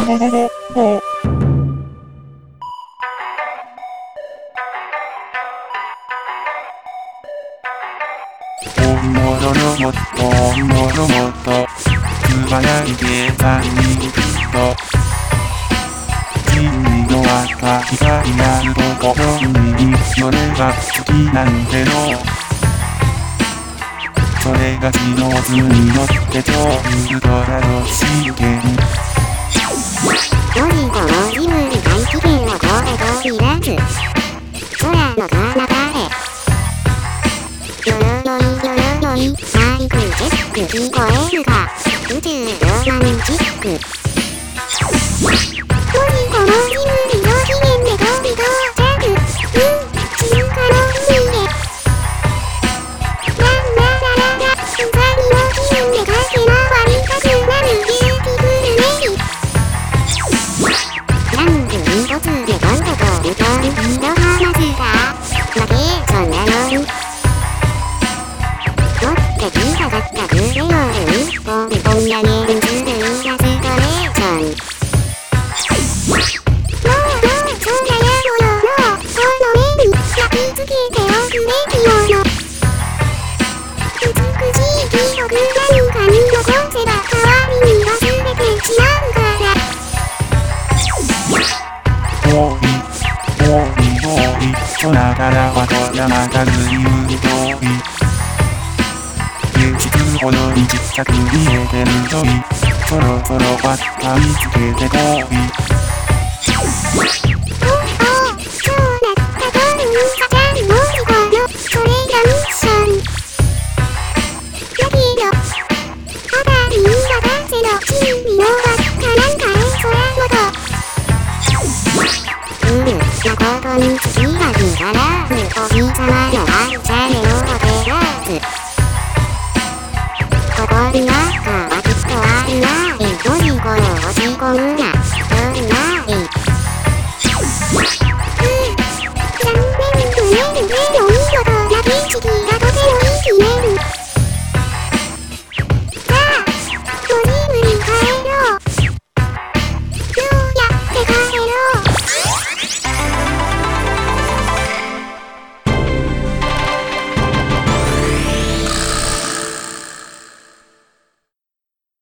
ほほほほ。本物のもっと本物もっと輝いてたにきっと君の赤光あるところにそれが好きなんてのそれが地の図に乗って超ウルトラの資源ドリゴのジムに大気圏を声飛び出す空の彼方でよろよいよろよいマイクチェック聞こえるか宇宙ロマンチック美しい記憶何かに残せば代わりに忘空からはと山がずりうる遠い景色ほどにちっちゃく見えてるといそろそろばった見つけてこい。おおそ嗯